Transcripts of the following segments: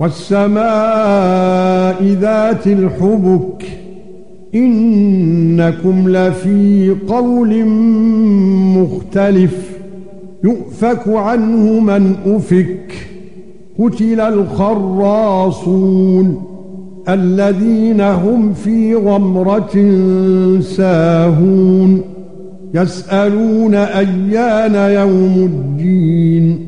والسماء ذات الحبك إنكم لفي قول مختلف يؤفك عنه من أفك قتل الخراصون الذين هم في غمرة ساهون يسألون أيان يوم الدين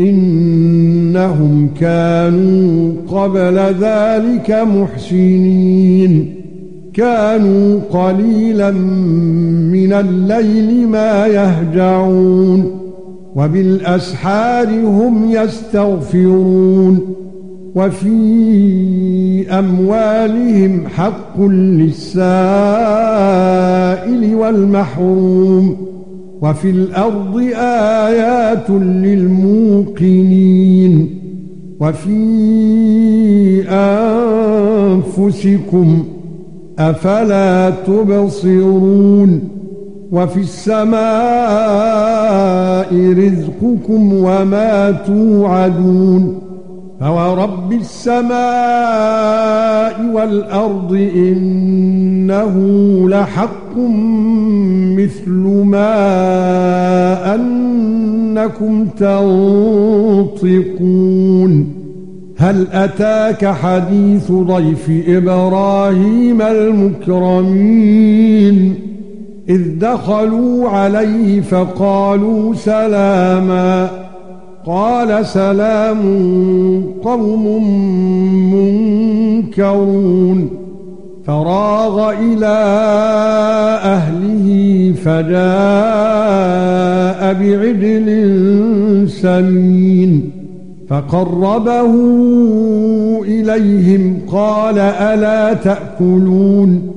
إنهم كانوا قبل ذلك محسنين. كانوا قليلا من الليل ما يهجعون وبالأسحار هم يستغفرون وفي أموالهم حق للسائل والمحروم وفي الأرض آيات للموقنين. وفي أنفسكم أفلا تبصرون وفي السماء رزقكم وما توعدون فورب السماء والارض انه لحق مثل ما انكم تنطقون هل اتاك حديث ضيف إبراهيم المكرمين اذ دخلوا عليه فقالوا سلاما قال سلام قوم منكرون فراغ إلى أهله فجاء بعجل سمين فقربه إليهم قال ألا تأكلون